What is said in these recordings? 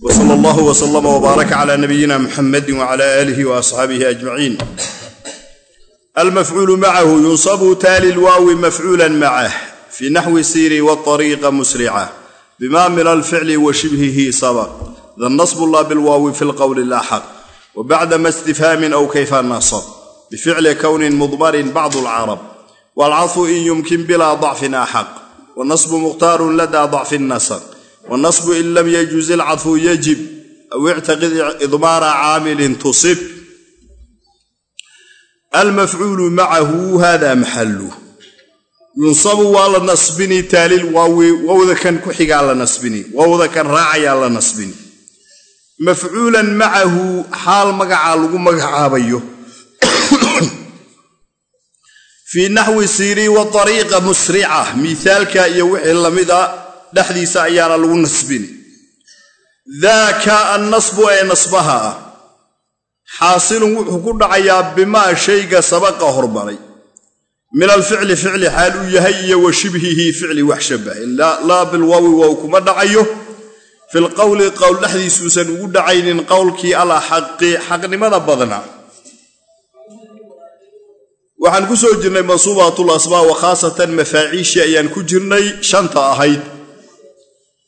wsala allahu wslama wbaaraka cala nabiyina muxamadi wcala aalihi waasxaabihi ajmaciin almafcuulu macahu yunsabu taali lwaawi mafcuulan macah fii naxwi siri wariiqa musrica bima min alficli wa shibhihi sabaq danasbu la bilwaawi fi lqowli laxaq wabacdama istifhaamin aw kayfa nasab bificli kownin mudmarin bacdu alcarab waalcafu in yumkin bilaa dacfin axaq wanasbu mukhtaarun lada dacfi nasaq wanasbu in lam yajuz ilcadfu yajib aw ictaqid idmaara caamilin tusib. Almafcuulu macahu hada maxalu yunsabu waa la nasbini taalil wowda kan ku xigaa la nasbini wowda kan raacayaa la nasbini. Mafcuulan macahu xaal magacaa lagu magacaabayo. Fii naxwi siiri waariiqa musrica miithaalka iyo wixii lamida dhexdiisa ayaana lagu nasbini daaka annasbu ee nasbaha ah. Xaasilun wuxuu ku dhacayaa bimaa shayga sabaqa hormaray min alficli ficli xaal uu yahay iyo wa shibhihi ficli wax shabahay laa bilwaawi wow kuma dhacayo. Filqowli qowl dhexdiisuusan ugu dhacaynin qowlkii alaxaqi xaqnimada badna. Waxaan ku soo jirnay mansuubatul asmaa wa khaasatan mafaaciishii ayaan ku jirnay shanta ahayd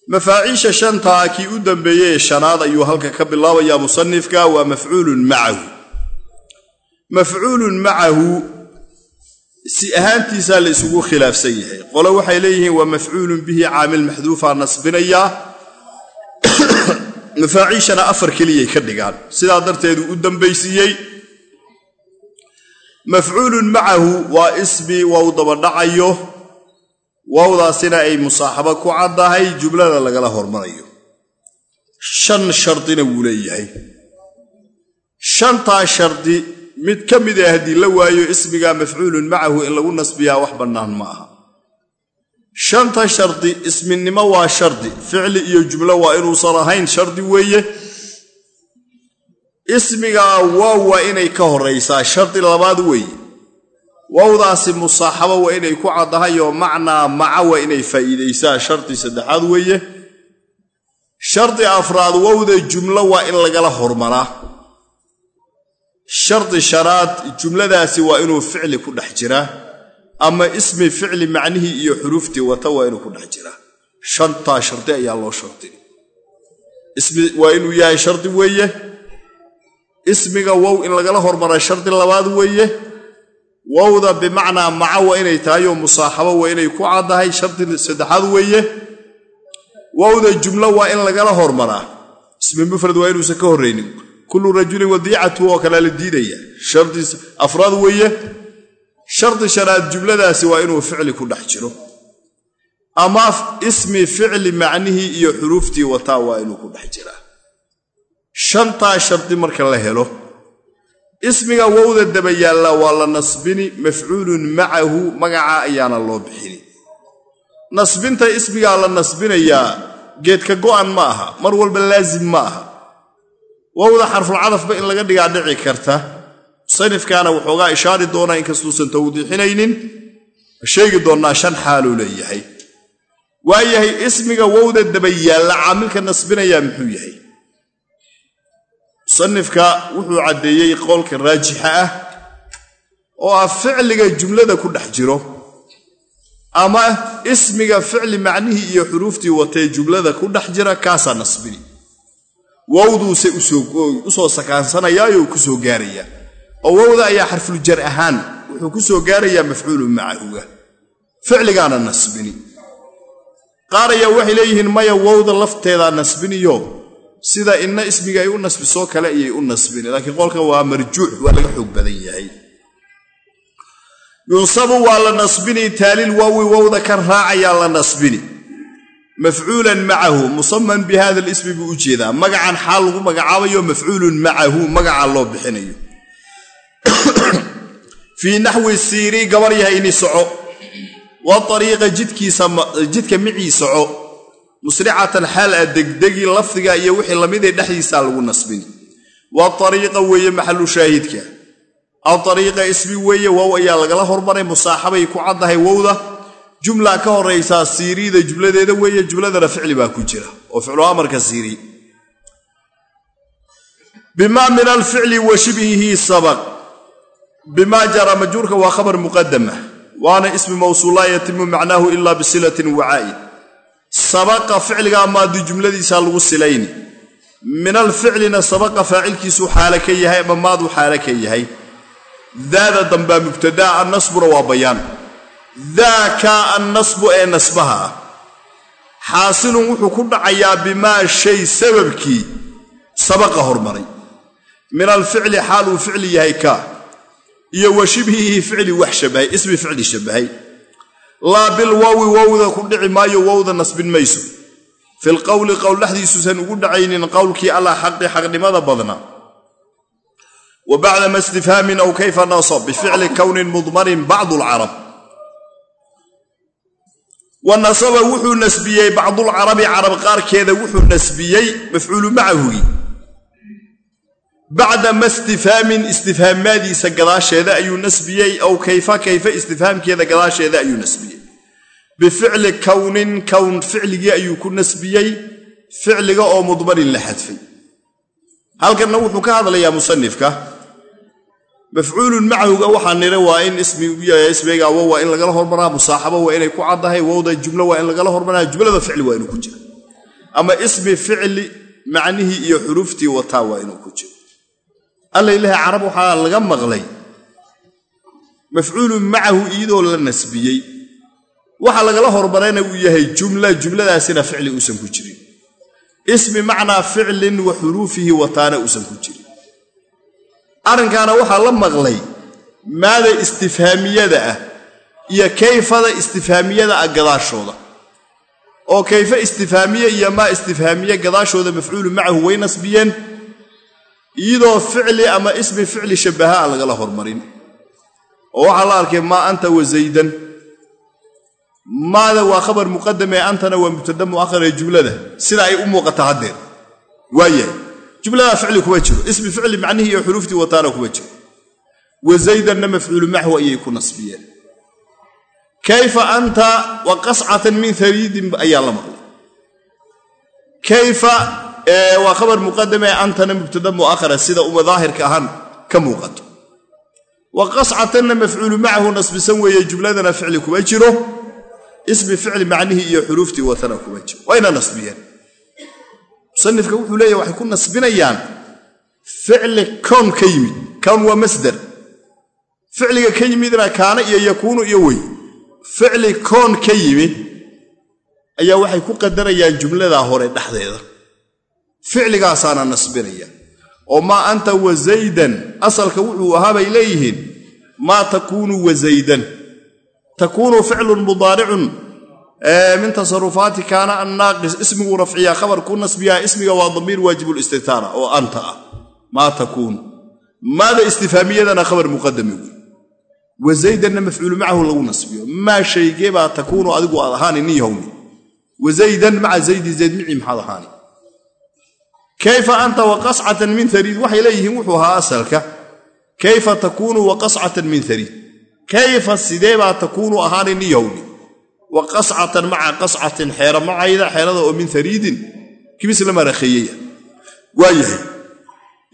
mafaaciisha shantaa kii u dambeeyey ee shanaad ayuu halka ka bilaabayaa musanifka waa mafcuulun macahu. Mafcuulun macahu si ahaantiisaa la isugu khilaafsan yahay. Qole waxay leeyihiin waa mafcuulun bihi caamil maxduufaa nasbinayaa mafaaciishana afar keliyay ka dhigaan. Sidaa darteedu u dambaysiiyey. Mafcuulun macahu waa ismi wow dabadhacayo wowdaasina ay musaaxabo ku caddahay jumlada lagala hormarayo. Shan shardina wuu leeyahay. Shantaa shardi mid ka mid ah haddii la waayo ismiga mafcuulun macahu in lagu nasbiyaa wax bannaan ma aha. Shanta shardi isminimo waa shardi ficli iyo jumlo waa inuusan ahayn shardi weeye. Ismigaa waaw waa inay ka horraysaa shardi labaad weeye wowdaasi musaaxabo waa inay ku caddahay oo macnaa maca waa inay faa'iidaysaa shardi saddexaad weeye. Shardi afraad wowda jumlo waa in lagala hormaraa shardi shanaad jumladaasi waa inuu ficli ku dhex jiraa ama ismi ficli macnihii iyo xuruuftii wata waa inuu ku dhex jiraa shantaa shardi ayaa loo shardin waa inuu yahay shardi weeye. Ismiga wow in lagala hormara shardi labaad weeye wowda bimacnaa maca waa inay tahay oo musaaxabo waa inay ku caddahay shardi saddexaad weeye. Wowda jumlo waa in lagala hormaraa. Ismi mufrad waa inuusan ka horraynin kullu rajulin wadiicatu oo kale la diidaya. Shardi afraad weeye. Shardi shanaad jumladaasi waa inuu ficli ku dhex jiro. Ama ismi ficli macnihii iyo xuruuftii wataa waa inuu ku dhex jiraa shantaa shardi marka la helo ismiga wowda daba yaalla waa la nasbini mafcuulun macahu magaca ayaana loo bixini. Nasbinta ismigaa la nasbinayaa geedka go'an ma aha mar walba laasim ma aha. Wowda xarfulcadafba in laga dhigaa dhici karta. Musanifkaana wuxoogaa ishaari doonaa inkastuusan tawdiixinaynin. Sheegi doonnaa shan xaaluu leeyahay. Waayahay ismiga wowda daba yaalla caamilka nasbinayaa muxuu yahay musanifka wuxuu caddeeyey qowlka raajixa ah oo ah ficliga jumlada ku dhex jiro ama ismiga ficli macnihii iyo xuruuftii watee jumlada ku dhex jira kaasaa nasbini. Wowduuse u soo sakaansanayaayo ku soo gaarayaa oo wowda ayaa xarfuljar ahaan wuxuu ku soo gaarayaa mafcuulun macahuga. Ficligaana nasbini. Qaar ayaa waxay leeyihiin maya wowda lafteedaa nasbiniyo sida inna ismiga ay u nasbisoo kale ayay u nasbini. Laakiin qolka waa marjuux waa laga xoog badan yahay. Yunsabu waa la nasbini taalil waawi wowda kan raacayaa la nasbini. Mafcuulan macahu musaman bi hada lismi buu u jeedaa. Magacan xaal lagu magacaabayo mafcuulun macahu magaca loo bixinayo. Fii naxwi siiri gabar yahayni soco. Wa ariiqa jidka micii soco musricatan xaal a degdegi lafdiga iyo wixii lamidee dhexdiisaa lagu nasbini wa ariiqa weeye maxalu shaahidka. Aariiqa ismi weeye wow ayaa lagala hormaray musaaxabay ku caddahay wowda. Jumla ka horaysaa siiriida jumladeeda weeye jumladana ficli baa ku jira oo ficlu amarka siiri. Bimaa min alficli wa shibhihi sabaq. Bimaa jara majruurka waa khabar muqadama waana ismi mawsuul laa yatimu macnaahu ilaa bisilatin wacaa'id sabaqa ficligaa maadi jumladiisa lagu silayni min alficlina sabaqa faacilkiisuu xaale ka yahay ama maaduu xaale ka yahay. Daada dambaa mubtadaa annasbuna waa bayaan. Daaka annasbu ee nasbaha ah. Xaasilun wuxuu ku dhacayaa bimaa shay sababkii sabaqa hormaray. Min alficli xaal uu ficli yahay kaa iyo wa shibhihi ficli wax shabahay ismi ficli shabahay laa bilwaawi wowda ku dhici maayo wowda nasbin mayso. Filqowli qowl dhexdiisuusan ugu dhacaynin qowlkii allah xaqi xaqnimada badna. Wa bacdama istifhaamin aw kayfa nasab bificli kownin mudmarin bacdu lcarab wa nasaba wuxuu nasbiyey bacdulcarabi carab qaarkeeda wuxuu nasbiyey mafcuulu macahugii bacdama istifhaamin istifhaamaadiisa gadaasheeda ayuu nasbiyey aw kayfa kayfa istifhaamkeeda gadaasheeda ayuu nasbiyey. Bificli kownin kown ficligii ayuu ku nasbiyey ficliga oo mudmarin la xadfay. Halkanna wuxuu ka hadlayaa musanifka mafcuulun macahuga waxaa nira waa in ismiga wo waa in lagala hormaraa musaaxabo waa inay ku caddahay wowda jumlo waa in lagala hormaraa jumlada ficli waa inuu ku jiro ama ismi ficli macnihii iyo xuruuftii wataa waa inuu ku jiro alla ilahi carab waxaa laga maqlay. Mafcuulun macahu iyadoo la nasbiyey. Waxa lagala hormarayna uu yahay jumla jumladaasina ficli uusan ku jirin. Ismi macnaa ficlin wa xuruufihi wataana uusan ku jirin. Arrinkaana waxaa la maqlay maada istifhaamiyada ah iyo kayfada istifhaamiyada ah gadaashooda. Oo kayfe istifhaamiye iyo maa istifhaamiye gadaashooda mafcuulu macahu way nasbiyeen iyadoo ficli ama ismi ficli shabaha a lagala hormarin. Oo waxaa la arkay maa anta wa zaydan. Maada waa khabar muqadam ee antana waa mubtada mu'ahar ee jumlada sida ay u muuqata haddeer waayahay jumladaa ficli kuma jiro. Ismi ficli macnihii iyo xuruuftii wataana kuma jiro. Wa zaydanna mafcuulu maxw ayay ku nasbiyeen. Kayfa anta wa qascatan min hariidin ayaa la maqlay. Kayfa waa khabar muqadam ee antana mubtada mu'ahara sida uma daahirka ahaan ka muuqato. Wa qascatanna mafcuulu macahu nasbisan weeye jumladana ficli kuma jiro ismi ficli macnihii iyo xuruuftii watana kuma jiro. Wayna nasbiyeen. Musanifka wuxuu leeyahy waxay ku nasbinayaan ficli kown ka yimid. Kown waa masdar ficliga ka yimidna kaana iyo yakuunu iyo wey. Ficli koon ka yimid ayaa waxay ku qadarayaan jumladaa hore dhexdeeda ficligaasaana nasbinaya. Oo maa anta wa zaydan asalka wuxuu ahaa bay leeyihiin maa takuunu wa zaydan takuunu ficlun mudaaricun. Min tasarufaati kaana annaaqis ismiguu rafciyaa khabar ku nasbiyaa ismiga waa damiir waajibulistitaara oo anta ah maa takuunu maada istifhaamiyadana khabar muqadami wey wa zaydanna mafcuulu macahu lagu nasbiyo. Maa shaygee baa takuunu adigu aad ahaani nin yahowni wa zaydan maca zaydi zayd mici maxaad ahaani kayfa anta wa qascatan min hariid waxay leeyihiin wuxuu ahaa asalka. Kayfa takuunu wa qascatan min hariid kayfa sidee baa takuunu ahaani nin yahowni wa qascatan maca qascatin xeera macayda xeerada oo min hariidin kibis la marakeeyeya waa yahay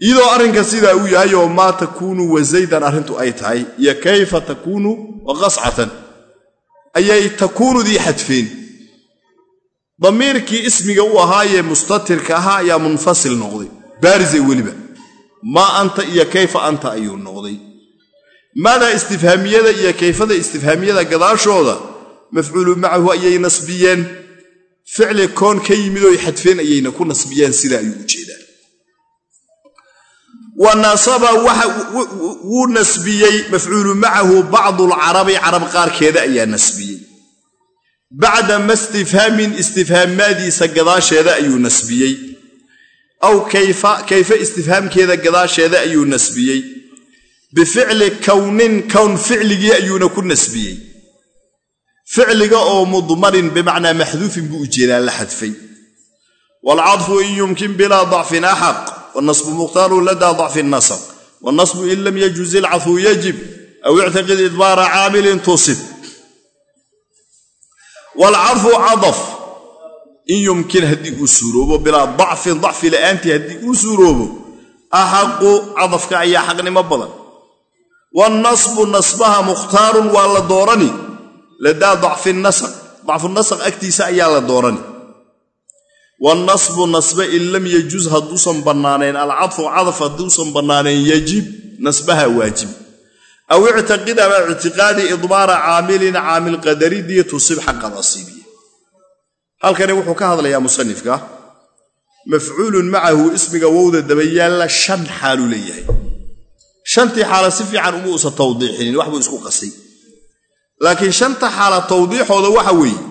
iyadoo arrinka sidaa uu yahay oo maa takuunu wa zaydan arrintu ay tahay iyo kayfa takuunu wa qascatan ayay takuunudii xadfeen damiirkii ismiga u ahaayee mustatirka ahaa ayaa munfasil noqday. Baarisay weliba. Maa anta iyo kayfa anta ayuu noqday. Maadaa istifhaamiyada iyo kayfada istifhaamiyada gadaashooda mafcuulu macahu ayay nasbiyeen. Ficli koon ka yimid oy xadfeen ayayna ku nasbiyeen sida ayuu u wa nasaba wuu nasbiyey mafcuulu macahu bacdulcarabi carab qaarkeeda ayaa nasbiyey bacdama istifhaamin istifhaamaadiisa gadaasheeda ayuu nasbiyey. Aw kayfa istifhaamkeeda gadaasheeda ayuu nasbiyey. Bificli kownin kown ficligii ayuuna ku nasbiyey. Ficliga oo mudmarin bimacnaa maxduufin buu u jeedaa la xadfay. Waalcadfu in yumkin bilaa dacfin axaq wanasbu mukhtaarun ladaa dacfi nasaq wanasbu in lam yajuz ilcadfu yajib aw ictiqid idbaara caamilin tusib waalcadfu cadaf in yumkin haddii uu suuroobo bilaa dacfin dacfi la'aantii haddii uu suuroobo axaqu cadafka ayaa xaqnimo badan. Wannasbu nasbaha mukhtaarun waa la doorani. Ladaa dacfi nasaq dacfunasaq agtiisa ayaa la doorani. Wannasbu nasbe in lam yajuz hadduusan bannaanayn. Alcadfu cadaf hadduusan bannaanayn. Yajib nasbaha waajib aw ictiqid ama ictiqaadi idmaara caamilin caamil qadaridii tusib xaqa nasiibiya halkani wuxuu ka hadlayaa musanifka mafcuulun macahu ismiga wowda dabayaalla shan xaaluu leeyahay shantii xaala si fiican uma uusan tawdiixinin waxbuu isku qasay laakiin shanta xaala tawdiixooda waxa weeye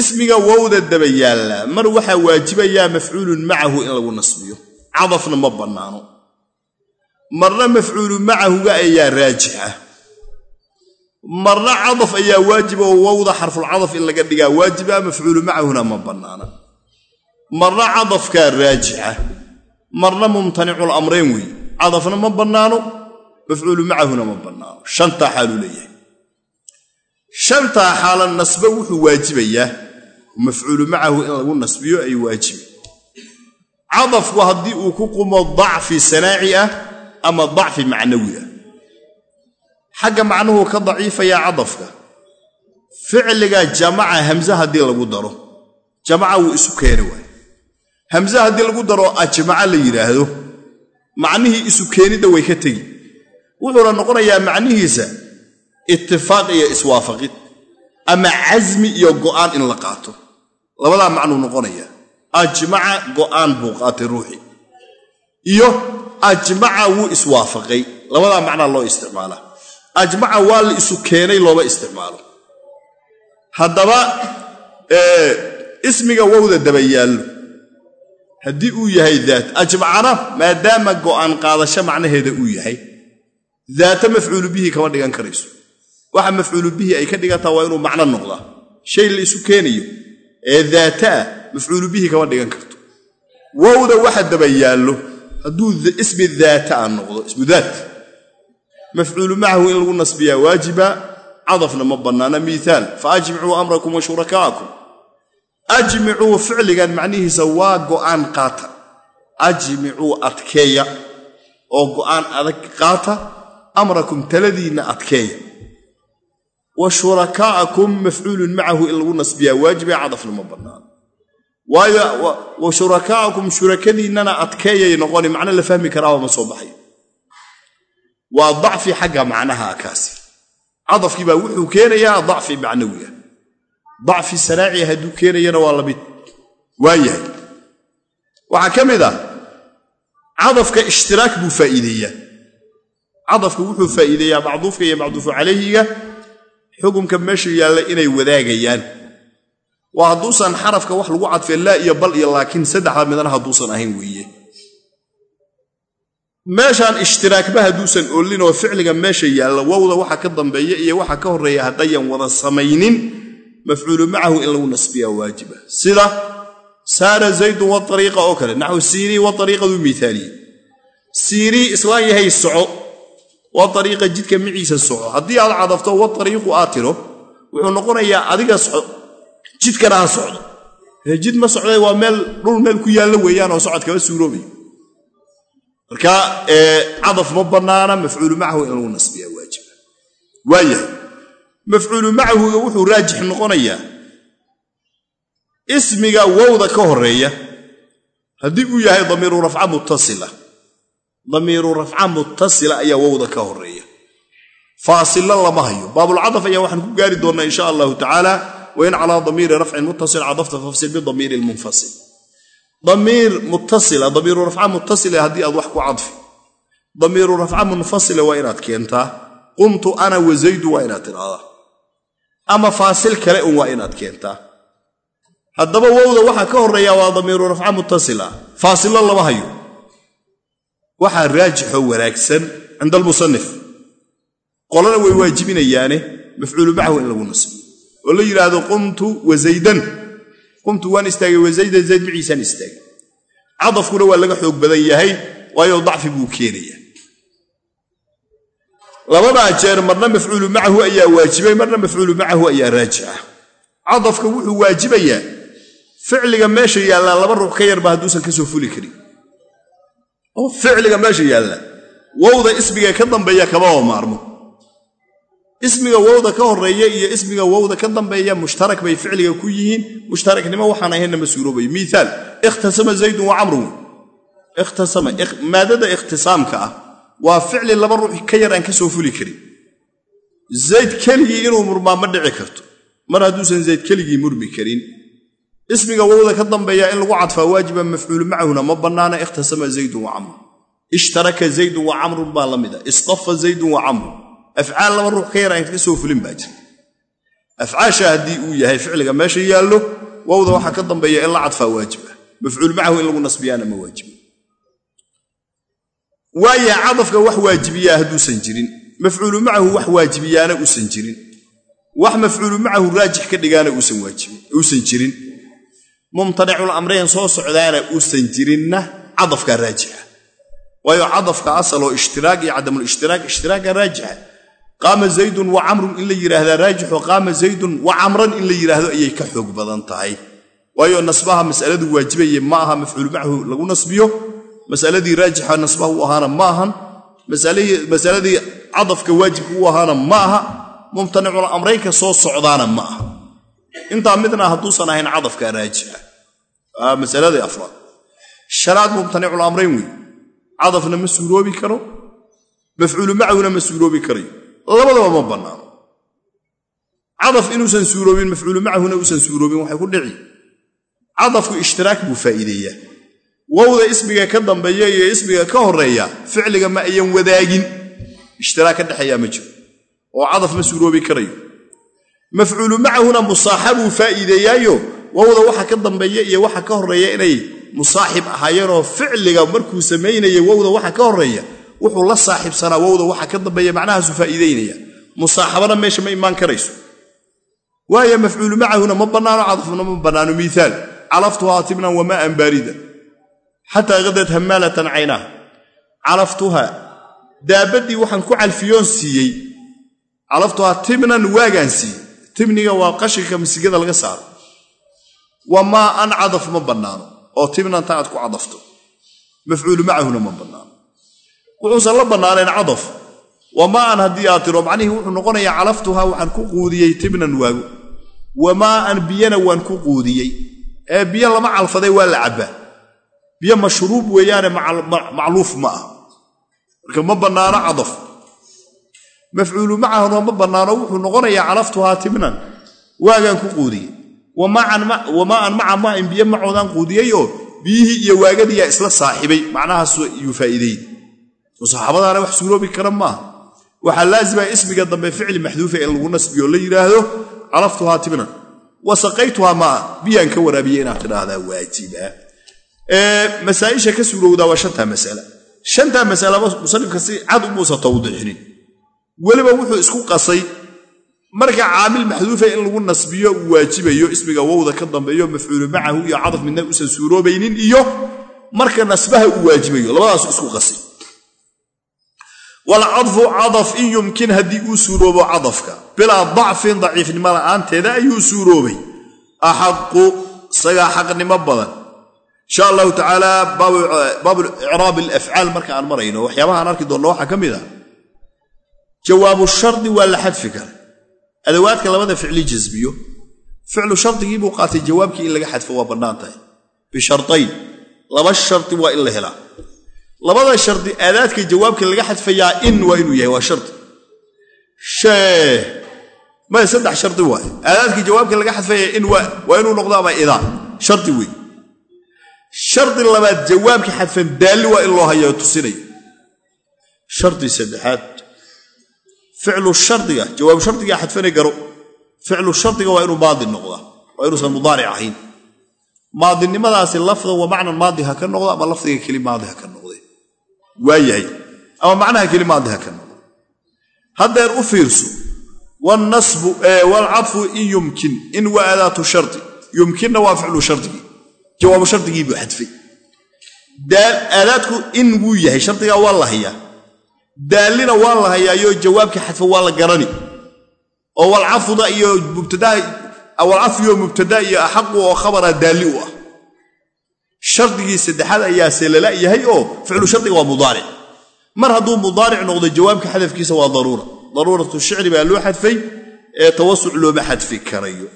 ismiga wowda dabayaalla mar waxaa waajibayaa mafcuulun macahu in lagu nasbiyo cadafna ma bannaano marna mafcuulu macahuga ayaa raajix ah. Marna cadaf ayaa waajib oo wowda xarfulcadaf in laga dhigaa waajiba mafcuulu macahuna ma bannaana. Marna cadafkaa raajixa marna mumtanicul amreyn cadafna ma bannaano mafcuulu macahuna ma bannaano. Shantaa xaaluu leeyahay. Shantaa xaala nasbe wuxuu waajibayaa. Mafcuulu macahu in lagu nasbiyo ay waajiba cadafku haddii uu ku qumo dacfi sanaaci ah ama dacfi macnawi ah xagga macnuhu ka daciifayaa cadafka. Ficliga jamaca hamse haddii lagu daro jamaca wuu isu keeni waay hamse haddii lagu daro ajmaca la yidhaahdo. Macnihii isu keenidda way ka tegi. Wuxuuna noqonayaa macnihiisa itifaaq iyo iswaafaqid ama casmi iyo go'aan in la qaato. Labadaa macnuu noqonayaa. Ajmaca go'aan buu qaatay ruuxii iyo ajmaca wuu iswaafaqay. Labadaa macnaa loo isticmaalaa ajmaca waa la isu keenay looma isticmaalo. Haddaba ismiga wowda daba yaallo. Haddii uu yahay daat ajmacana maadaama go'aan qaadasho macnaheeda uu yahay daata mafcuulu bihi kama dhigan karayso. Waxa mafcuulu bihi ay ka dhigantaa waa inuu macno noqdaa. Shay la isu keenayo ee daata ah mafcuulu bihi kama dhigan karto. Wowda waxa daba yaallo hadduu ismi daata a noqdo ismu daat. Mafcuulu macahu in lagu nasbiyaa waajiba cadafna ma bannaana miiaal fa ajmicuu amrakum wa shurakaakum. Ajmicuu ficligan macnihiisa waa go'aan qaata. Ajmicuu adkeeya oo go'aan adag qaata amrakum taladiinna adkeeya. Wa shurakaa'akum mafcuulun macahu in lagu nasbiyaa waajiba cadafna ma bannaana waayo wa shurakaa'akum shurakadiinnana adkeeyay noqoni macno la fahmi karaaba ma soo baxayo waa dacfi xagga macnaha kaasi. Cadafkii baa wuxuu keenayaa dacfi macnawi ah dacfi sanaaci hadduu keenayana waa la mid waa yahay waxaa ka mid ah cadafka ishtiraak buu faa'iideeyaa. Cadafka wuxuu faa'iideeyaa macduufka iyo macduufu calayhiga. Xukumka meesha yaalla inay wadaagayaan waa hadduusan xarafka wax lagu cadfeen laa iyo bal iyo laakiin saddexda midna hadduusan ahayn weeye. Meeshaan ishtiraakba hadduusan ollin oo ficliga meesha yaalla wowda waxa ka dambeeya iyo waxa ka horreeya haddayan wada samaynin mafcuulu macahu in lagu nasbiyaa waajiba. Sida saara zaydun waariiqa oo kale naxwu siirii waariiqaduu miaaliye siirii islaan yahay soco waariiqa jidka miciisa soco. Haddii aad cadafto waariiqu aad tiro wuxuu noqonayaa adiga soco jidkana ha socdo jid ma socday waa meel dhul meel ku yaallo weeyaan oo socod kama marka cadaf ma bannaana mafcuulu macahu in lagu nasbiyaa waajiba waayahay mafcuulu macahuga wuxuu raajix noqonayaa ismiga wowda ka horreeya haddii uu yahay damiiru rafca muttasila. Damiiru rafca muttasila ayaa wowda ka horreeya faasilo lama hayo. Baabulcadaf ayaa waxaan ku gaari doonnaa insha allahu tacaala wain calaa damiiri rafcin muttasil cadafta fafsil bidamiiri lmunfasil. Damiir muttasila damiiru rafca muttasila haddii aad wax ku cadfi. Damiiru rafca munfasila waa inaad keentaa. Qumtu ana wa zaydu waa inaad tidhahdaa ama faasil kale un waa inaad keentaa. Haddaba wowda waxaa ka horreeya waa damiiru rafca muttasila. Faasilo lama hayo. Waxaa raajixoo wanaagsan cinda almusanif way waajibinayaane mafcuulu oo la yidhaahdo qumtu wa zaydan. Qumtu waan istaagay wa zaydan zayd maciisaan istaagay. Cadafkuna waa laga xoog badan yahay waayo dacfi buu keenaya. Labadaa jeer marna mafcuulu macahu ayaa waajibay marna mafcuulu macahu ayaa raajixa cadafka wuxuu waajibayaa ficliga meesha yaallaa laba ruux ka yarba hadduusan ka soo fuli karin. Oo ficliga meesha yaalla wowda ismiga ka dambeeya kamaba maarmo ismiga wowda ka horreeya iyo ismiga wowda ka dambeeya mushtarak bay ficliga ku yihiin. Mushtaraknimo waxaan ahaynna ma suuroobayo miaal ikhtasama zaydun wa camrun. Maadada ikhtisaamka ah waa ficli laba ruux ka yar aan ka soo fuli karin. Zayd keligii inuu murmaa ma dhici karto. Mar hadduusan zayd keligii murmi karin. Ismiga wowda ka dambeeya in lagu cadfaa waajiba mafcuulu macahuna ma bannaana ikhtasama zaydun wa camrun. Ishtaraka zaydun wa camrun baa la mida istafa zaydun wa camrun afcaal laba ruux ka yar aan ka soo fulin baa jira afcaasha haddii uu yahay ficliga meesha yaallo wowda waxaa ka dambeeya in la cadfaa waajiba mafcuul macahu in lagu nasbiyaana ma waajiba waaya cadafka wax waajibiyaa hadduusan jirin. Mafcuulu macahu wax waajibiyaana uusan jirin. Wax mafcuulu macahu raajix ka dhigaana uusan jirin. Mumtanicul soo socdaana uusan jirinna cadafkaa raajixa waayo cadafka asaloo ishtiraak iyo cadamulishhtiraak ishtiraaga raajixa qaama zaydun wa camrun in la yidhaahdaa raajixo qaama zaydun wa camran in la yidhaahdo ayay ka xoog badan tahay. Waayo nasbaha masaladu waajibaye ma aha mafcuulu macahu lagu nasbiyo. Masaladii raajixa nasbaha u ahaana ma ahan. Masaladii cadafka waajibka u ahaana ma aha. Mumtanicul amraynka soo socdaana ma aha. Intaa midna hadduusan ahayn cadafka raajixa. Masaladii afraad. Shanaad mumtanicul amrayn wey cadafna ma suuroobi karo. Mafcuulu macahuna ma suuroobi karayo labadaba ma bannaano. Cadaf inuusan suuroobin mafcuulu macahuna uusan suuroobin waxay ku dhici. Cadafku ishtiraak buu faa'iideeyaa. Wowda ismiga ka dambeeya iyo ismiga ka horreeya ficliga ma ayan wadaagin. Ishtiraak ka dhexeeyaa ma jiro. Oo cadaf ma suuroobi karayo. Mafcuulu macahuna musaaxabuu faa'iideeyaayo. Wowda waxa ka dambeeya iyo waxa ka horreeya inay musaaxib ahaayeenoo ficliga markuu samaynaya wowda waxa ka horreeya wuxuu la saaxiibsanaa wowda waxa ka dambeeya macnahaasu faa'iidaynaya musaaxabana meesha ma imaan karayso. Waayo mafcuulu macahuna ma bannaano cadafna ma bannaano miiaal calaftuhaa tibnan wamaa'an baarida. Xataa qadad hammaalatan caynaha. Calaftuhaa daabaddii waxaan ku calfiyoon siiyey. Calaftuhaa tibnan waagaan siiyey. Tibniga waa qashinka masigada laga saaro. Wamaa an cadaf ma bannaano. Oo tibnanta aad ku cadafto. Mafcuulu macahuna ma bannaano wuxuusan la bannaanayn cadaf wamaa an haddii aad tiro macnihii wuxuu noqonayaa calaftuhaa waxaan ku quudiyey tibnan waago wamaa an biyana waan ku quudiyey. Ee biyo lama calfaday waa la cabbaa. Biyo mashruub weeyaane macluuf ma ah. Marka ma bannaano cadaf mafcuulu macahuna ma bannaano wuxuu noqonayaa calaftuhaa tibnan waagaan ku quudiyey. Wamaa an maca maain biyo macoodaan quudiyeyoo biyihii iyo waagadiyaa isla saaxibay. Macnahaas yuu faa'iideyn musaaxabadaana wax suuroobi kara maaha waxaa laazima ismiga dambe ficli maxduufa in lagu nasbiyo la yidhaahdo calaftuhaa tibnan wa saqaytuhaa maa biyaan ka waraabiye inaad tidhaahdaa waajiba. Masaaisha ka suurowdaa waa shantaa masala. Shantaa masalaba musanifka si cad umuusa tawdiixinin weliba wuxuu isku qasay marka caamil maxduufa in lagu nasbiyo uu waajibayo ismiga wowda ka dambeeyo mafcuulu macahu iyo cadaf midna uusan suuroobaynin iyo marka nasbaha uu waajibayo labadaasu isku qasay walcadfu cadaf in yumkin haddii uu suuroobo cadafka. Bilaa dacfin daciifnimo la'aanteeda ayuu suuroobay. Axaqu isagaa xaqnimo badan. Insha allahu tacaala baabu icraab alafcaal marka aan marayno waxyaabaha aan arki doonno waxaa ka mid ah. Jawaabu shardi waa la xadfi kara. Adawaadka labada ficli jasbiyo ficlu shardigii buu qaatay jawaabkii in laga xadfo waa bannaan tahay. Bisharayn laba shardi waa in la helaa labada shardi aadaadka jawaabka laga xadfayaa in waa inuu yahay waa shardi maya saddex shardi waay. Aadaadka jawaabka laga xadfaya in waa inuu noqdo ama idaa. Shardi wey shardi labaad jawaabka xadfan daalli waa in loo hayo tusinaya shardi saddexaad. Ficlu shardiga jawaabu shardiga xadfana garo ficlu shardiga waa inuu maadi noqdaa. Waa inuusan mudaaric ahayn. Maadinimadaasi lafdan wa macnan maadi ha ka noqdo ama lafdiga keli maadi ha ka noqde waayahay. Ama macnaha keli maadi ha ka noqdo haddeer u fiirso waalcadfu in yumkin in waa aadaatu shardi. Yumkinna waa ficlu shardigii. Jawaabu shardigii buu xadfay. Aadaadku in wuu yahay shardigaa waa la hayaa. Daallina waa la hayaayo jawaabkii xadfa waa la garani. Oo walcafiyo mubtada iyo axaqu oo khabara daalli u ah shardigii saddexaad ayaase lala yahay oo ficlu shardiga waa mudaaric. Mar hadduu mudaaric noqdo jawaabka xadafkiisa waa daruura. Daruuratu shicri baa loo xadfay ee tawasuc looma xadfi karayo.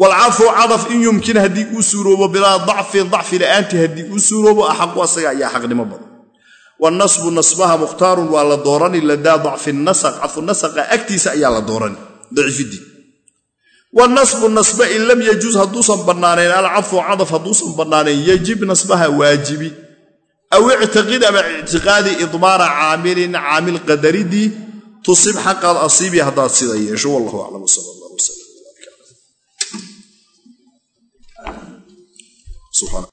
Walcafu cadaf in yumkin haddii uu suuroobo bilaa dacfin dacfi la'aantii haddii uu suuroobo axaqu asaga ayaa xaqnimo badan. Wanasbu nasbaha mukhtaarun waa la doorani ladaa dacfi nasaq cadfu nasaqa agtiisa ayaa la doorani. Daciifidii wanasbu nasba in lam yajuuz hadduusan bannaanayn. Alcadfu cadaf hadduusan bannaanayn. Yajib nasbaha waajibi. Aw ictiqid ama ictiqaadi idmaara caamilin caamil qadaridii tusib xaqaad asiibi haddaad sida yeesho. Wallahu aclam sal allah wasalam